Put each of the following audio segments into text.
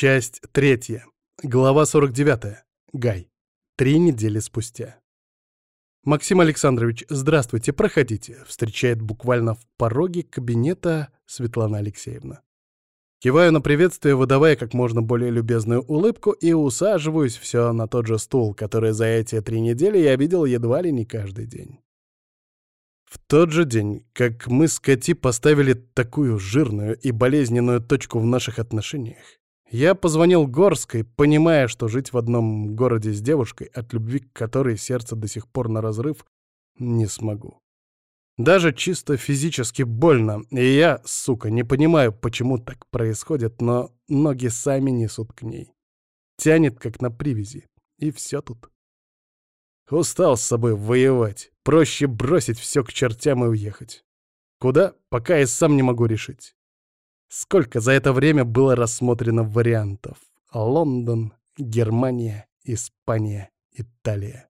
Часть третья. Глава 49. Гай. Три недели спустя. «Максим Александрович, здравствуйте, проходите», — встречает буквально в пороге кабинета Светлана Алексеевна. Киваю на приветствие, выдавая как можно более любезную улыбку, и усаживаюсь все на тот же стул, который за эти три недели я видел едва ли не каждый день. В тот же день, как мы с Кати поставили такую жирную и болезненную точку в наших отношениях, я позвонил Горской, понимая, что жить в одном городе с девушкой, от любви к которой сердце до сих пор на разрыв, не смогу. Даже чисто физически больно, и я, сука, не понимаю, почему так происходит, но ноги сами несут к ней. Тянет, как на привязи, и все тут. Устал с собой воевать, проще бросить все к чертям и уехать. Куда? Пока я сам не могу решить. Сколько за это время было рассмотрено вариантов? Лондон, Германия, Испания, Италия.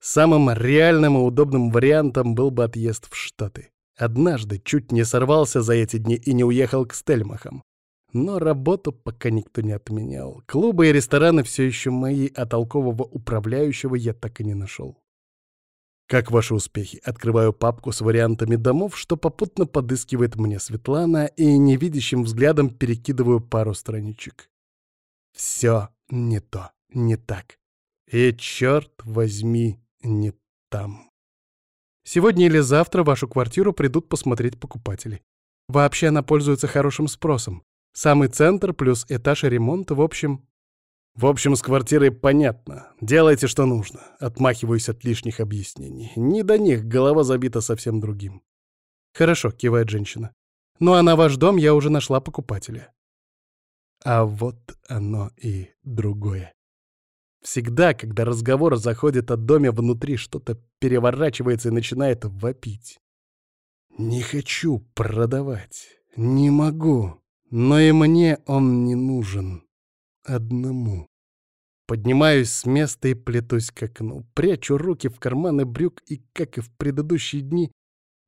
Самым реальным и удобным вариантом был бы отъезд в Штаты. Однажды чуть не сорвался за эти дни и не уехал к Стельмахам. Но работу пока никто не отменял. Клубы и рестораны все еще мои, а толкового управляющего я так и не нашел. Как ваши успехи? Открываю папку с вариантами домов, что попутно подыскивает мне Светлана, и невидящим взглядом перекидываю пару страничек. Все не то, не так. И черт возьми, не там. Сегодня или завтра вашу квартиру придут посмотреть покупатели. Вообще она пользуется хорошим спросом. Самый центр плюс этаж и ремонт, в общем, в общем, с квартирой понятно. Делайте, что нужно. Отмахиваюсь от лишних объяснений. Не до них, голова забита совсем другим. Хорошо, кивает женщина. Ну а на ваш дом я уже нашла покупателя. А вот оно и другое. Всегда, когда разговор заходит о доме внутри, что-то переворачивается и начинает вопить. Не хочу продавать. Не могу. Но и мне он не нужен одному. Поднимаюсь с места и плетусь к окну, прячу руки в карманы брюк и, как и в предыдущие дни,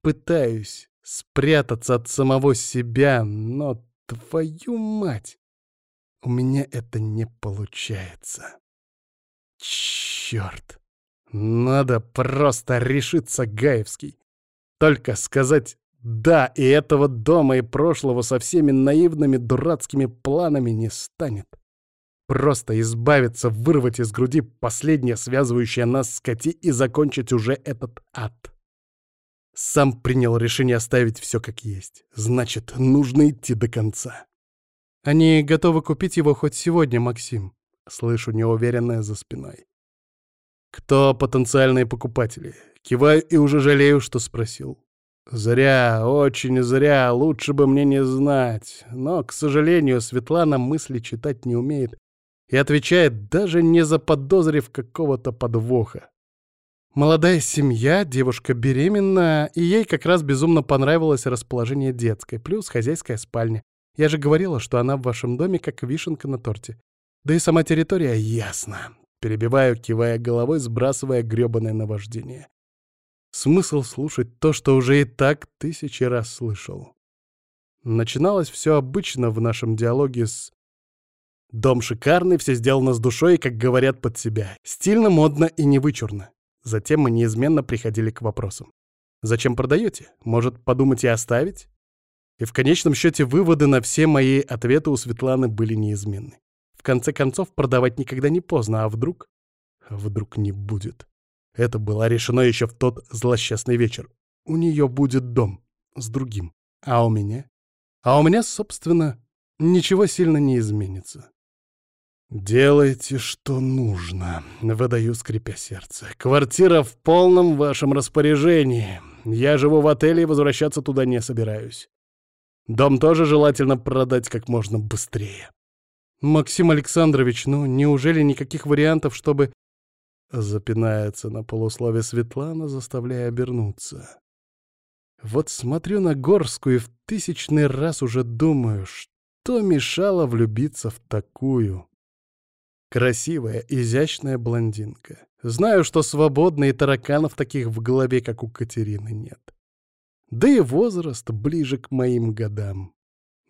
пытаюсь спрятаться от самого себя, но, твою мать, у меня это не получается. Черт! Надо просто решиться, Гаевский. Только сказать «да», и этого дома и прошлого со всеми наивными дурацкими планами не станет. Просто избавиться, вырвать из груди последнее связывающее нас с Кати и закончить уже этот ад. Сам принял решение оставить все как есть. Значит, нужно идти до конца. Они готовы купить его хоть сегодня, Максим. Слышу неуверенное за спиной. Кто потенциальные покупатели? Киваю и уже жалею, что спросил. Зря, очень зря, лучше бы мне не знать. Но, к сожалению, Светлана мысли читать не умеет и отвечает, даже не заподозрив какого-то подвоха. Молодая семья, девушка беременна, и ей как раз безумно понравилось расположение детской, плюс хозяйская спальня. Я же говорила, что она в вашем доме как вишенка на торте. Да и сама территория ясна. Перебиваю, кивая головой, сбрасывая грёбаное наваждение. Смысл слушать то, что уже и так тысячи раз слышал. Начиналось все обычно в нашем диалоге с Дом шикарный, все сделано с душой, как говорят, под себя. Стильно, модно и невычурно. Затем мы неизменно приходили к вопросам. Зачем продаете? Может, подумать и оставить? И в конечном счете выводы на все мои ответы у Светланы были неизменны. В конце концов, продавать никогда не поздно, а вдруг? Вдруг не будет. Это было решено еще в тот злосчастный вечер. У нее будет дом с другим. А у меня? А у меня, собственно, ничего сильно не изменится. «Делайте, что нужно», — выдаю, скрипя сердце. «Квартира в полном вашем распоряжении. Я живу в отеле и возвращаться туда не собираюсь. Дом тоже желательно продать как можно быстрее». «Максим Александрович, ну неужели никаких вариантов, чтобы...» Запинается на полуслове Светлана, заставляя обернуться. Вот смотрю на Горскую и в тысячный раз уже думаю, что мешало влюбиться в такую. Красивая, изящная блондинка. Знаю, что свободной и тараканов таких в голове, как у Катерины, нет. Да и возраст ближе к моим годам.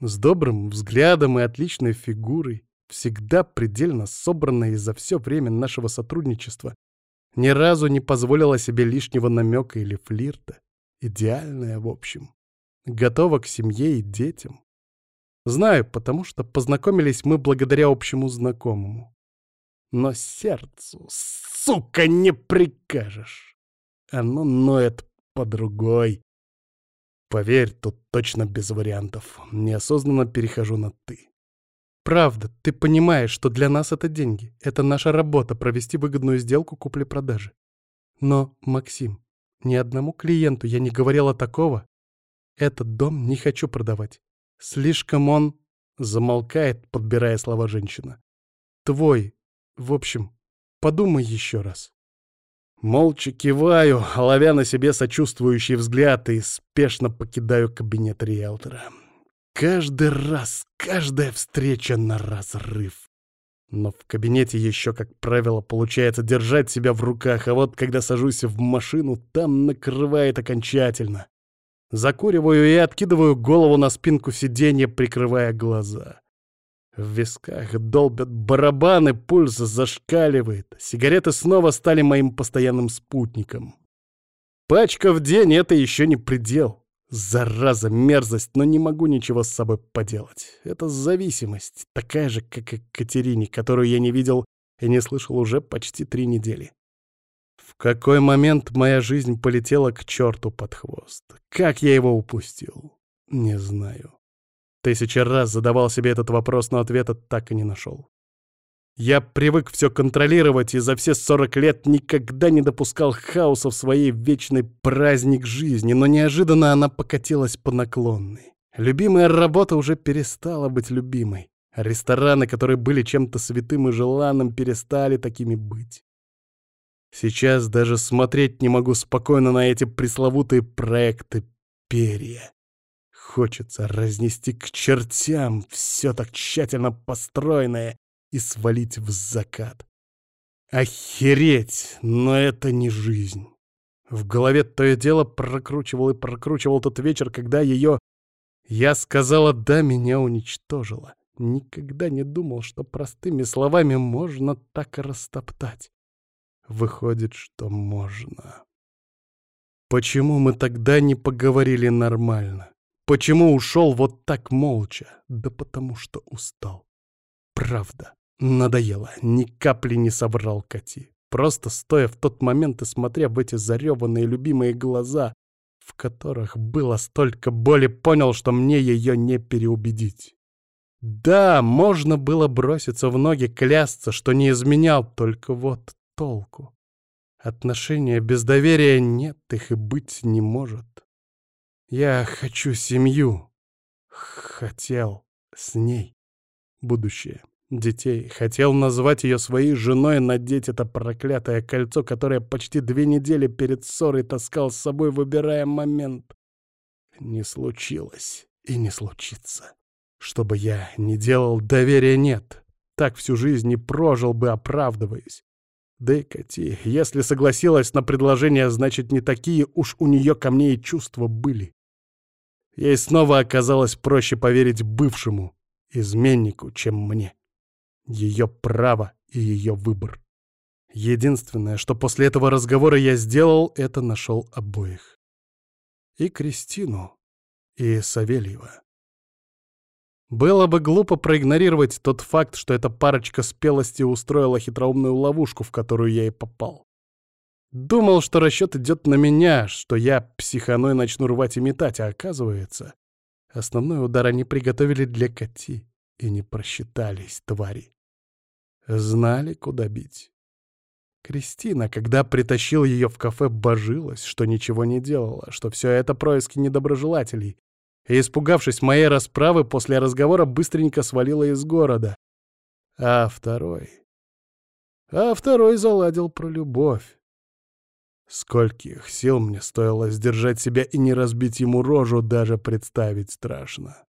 С добрым взглядом и отличной фигурой, всегда предельно собранная и за все время нашего сотрудничества, ни разу не позволила себе лишнего намека или флирта. Идеальная, в общем. Готова к семье и детям. Знаю, потому что познакомились мы благодаря общему знакомому. Но сердцу, сука, не прикажешь. Оно ноет по другой. Поверь, тут точно без вариантов. Неосознанно перехожу на «ты». Правда, ты понимаешь, что для нас это деньги. Это наша работа — провести выгодную сделку купли-продажи. Но, Максим, ни одному клиенту я не говорила такого. Этот дом не хочу продавать. Слишком он... Замолкает, подбирая слова женщина. Твой. В общем, подумай еще раз. Молча киваю, ловя на себе сочувствующий взгляд и спешно покидаю кабинет риэлтора. Каждый раз, каждая встреча на разрыв. Но в кабинете еще, как правило, получается держать себя в руках, а вот когда сажусь в машину, там накрывает окончательно. Закуриваю и откидываю голову на спинку сиденья, прикрывая глаза. В висках долбят барабаны, пульс зашкаливает. Сигареты снова стали моим постоянным спутником. Пачка в день — это еще не предел. Зараза, мерзость, но не могу ничего с собой поделать. Это зависимость, такая же, как и Катерине, которую я не видел и не слышал уже почти три недели. В какой момент моя жизнь полетела к черту под хвост? Как я его упустил? Не знаю. Тысяча раз задавал себе этот вопрос, но ответа так и не нашел. Я привык все контролировать и за все 40 лет никогда не допускал хаоса в своей вечной праздник жизни, но неожиданно она покатилась по наклонной. Любимая работа уже перестала быть любимой. Рестораны, которые были чем-то святым и желанным, перестали такими быть. Сейчас даже смотреть не могу спокойно на эти пресловутые проекты перья. Хочется разнести к чертям все так тщательно построенное и свалить в закат. Охереть, но это не жизнь. В голове то и дело прокручивал и прокручивал тот вечер, когда ее «я сказала да» меня уничтожила. Никогда не думал, что простыми словами можно так растоптать. Выходит, что можно. Почему мы тогда не поговорили нормально? Почему ушел вот так молча? Да потому что устал. Правда. Надоело. Ни капли не собрал Кати. Просто стоя в тот момент и смотря в эти зареванные любимые глаза, в которых было столько боли, понял, что мне ее не переубедить. Да, можно было броситься в ноги, клясться, что не изменял, только вот толку. Отношения без доверия нет, их и быть не может. Я хочу семью. Хотел с ней. Будущее. Детей. Хотел назвать ее своей женой, надеть это проклятое кольцо, которое почти две недели перед ссорой таскал с собой, выбирая момент. Не случилось и не случится. Чтобы я не делал, доверия нет. Так всю жизнь не прожил бы, оправдываясь. Да и Кати, если согласилась на предложение, значит, не такие уж у нее ко мне и чувства были. Ей снова оказалось проще поверить бывшему изменнику, чем мне. Ее право и ее выбор. Единственное, что после этого разговора я сделал, это нашел обоих. И Кристину, и Савельева. Было бы глупо проигнорировать тот факт, что эта парочка спелости устроила хитроумную ловушку, в которую я и попал. Думал, что расчет идет на меня, что я психаной начну рвать и метать, а оказывается, основной удар они приготовили для Кати и не просчитались, твари. Знали, куда бить. Кристина, когда притащил ее в кафе, божилась, что ничего не делала, что все это происки недоброжелателей, и, испугавшись моей расправы, после разговора быстренько свалила из города. А второй... А второй заладил про любовь. Скольких сил мне стоило сдержать себя и не разбить ему рожу, даже представить страшно.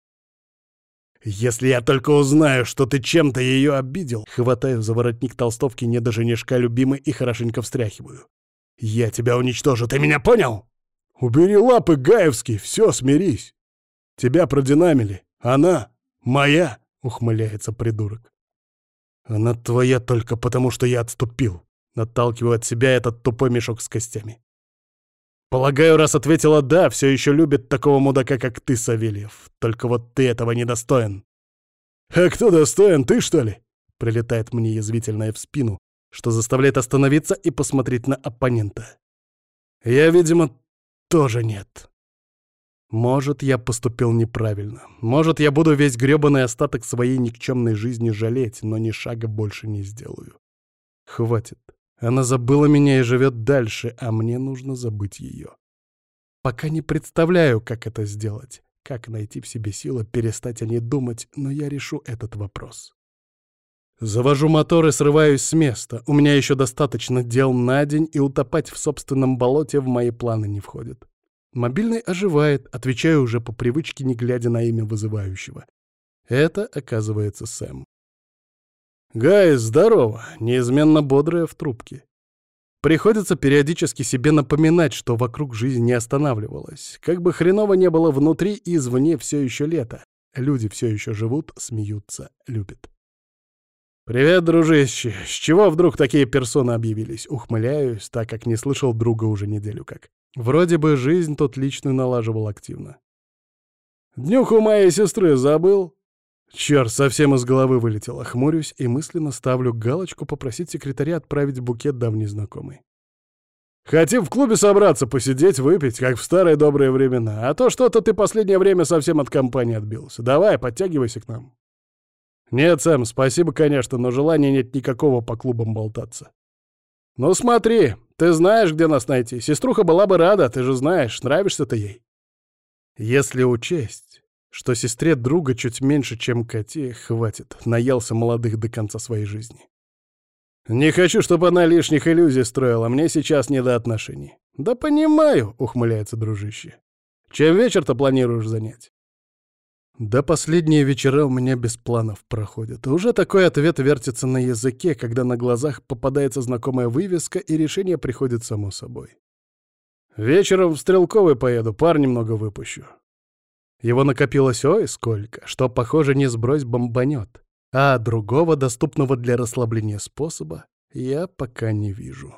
«Если я только узнаю, что ты чем-то ее обидел...» Хватаю за воротник толстовки не до любимый и хорошенько встряхиваю. «Я тебя уничтожу, ты меня понял?» «Убери лапы, Гаевский, все, смирись!» Тебя продинамили. Она моя, ухмыляется придурок. Она твоя только потому, что я отступил. Отталкиваю от себя этот тупой мешок с костями. Полагаю, раз ответила «да», все еще любит такого мудака, как ты, Савельев. Только вот ты этого не достоин. «А кто достоин, ты, что ли?» Прилетает мне язвительное в спину, что заставляет остановиться и посмотреть на оппонента. Я, видимо, тоже нет. Может, я поступил неправильно. Может, я буду весь грёбаный остаток своей никчемной жизни жалеть, но ни шага больше не сделаю. Хватит. Она забыла меня и живет дальше, а мне нужно забыть ее. Пока не представляю, как это сделать, как найти в себе силы перестать о ней думать, но я решу этот вопрос. Завожу мотор и срываюсь с места. У меня еще достаточно дел на день, и утопать в собственном болоте в мои планы не входит. Мобильный оживает, отвечаю уже по привычке, не глядя на имя вызывающего. Это, оказывается, Сэм. «Гай, здорово!» Неизменно бодрая в трубке. Приходится периодически себе напоминать, что вокруг жизнь не останавливалась. Как бы хреново не было внутри, и извне все еще лето. Люди все еще живут, смеются, любят. «Привет, дружище! С чего вдруг такие персоны объявились?» Ухмыляюсь, так как не слышал друга уже неделю как. Вроде бы жизнь тот личную налаживал активно. «Днюху моей сестры забыл?» Черт, совсем из головы вылетело. Хмурюсь и мысленно ставлю галочку попросить секретаря отправить букет давней знакомой. Хотим в клубе собраться, посидеть, выпить, как в старые добрые времена. А то что-то ты последнее время совсем от компании отбился. Давай, подтягивайся к нам. Нет, Сэм, спасибо, конечно, но желания нет никакого по клубам болтаться. Ну смотри, ты знаешь, где нас найти. Сеструха была бы рада, ты же знаешь, нравишься ты ей. Если учесть, что сестре друга чуть меньше, чем коте, хватит, наелся молодых до конца своей жизни. Не хочу, чтобы она лишних иллюзий строила, мне сейчас не до отношений. Да понимаю, ухмыляется дружище. Чем вечер-то планируешь занять? Да последние вечера у меня без планов проходят. Уже такой ответ вертится на языке, когда на глазах попадается знакомая вывеска, и решение приходит само собой. Вечером в Стрелковый поеду, пар немного выпущу. Его накопилось ой сколько, что, похоже, не сбрось бомбанет. А другого, доступного для расслабления способа, я пока не вижу.